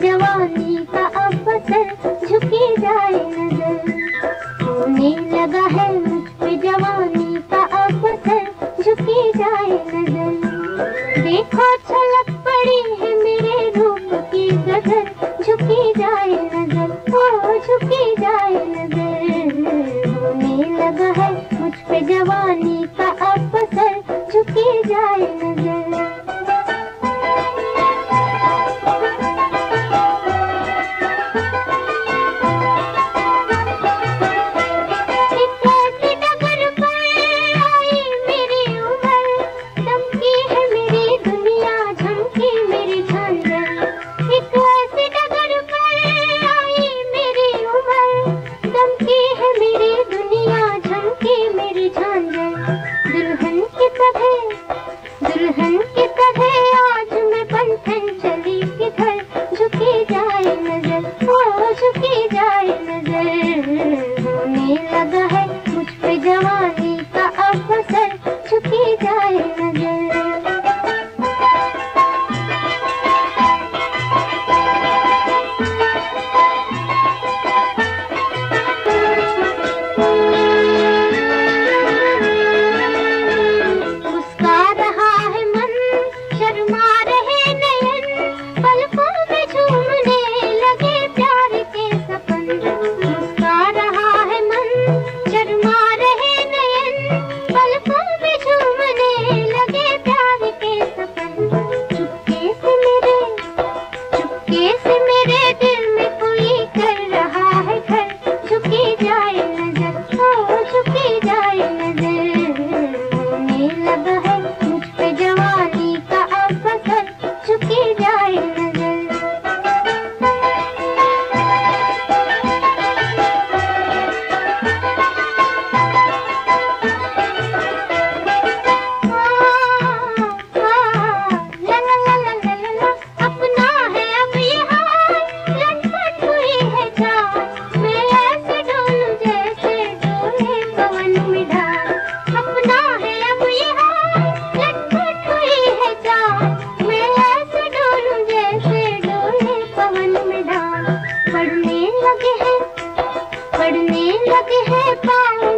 जवानी का अवसर झुकी जाए नज़र। होने लगा है देखो छलक पड़ी है मेरे रूप की गजर झुकी जाए नज़र, ओ झुकी जाए नज़र। होने लगा है मुझ पे जवानी का अवसर। झुकी जाए नज़र झुकी जाए नजर Yes. लगे है पाँव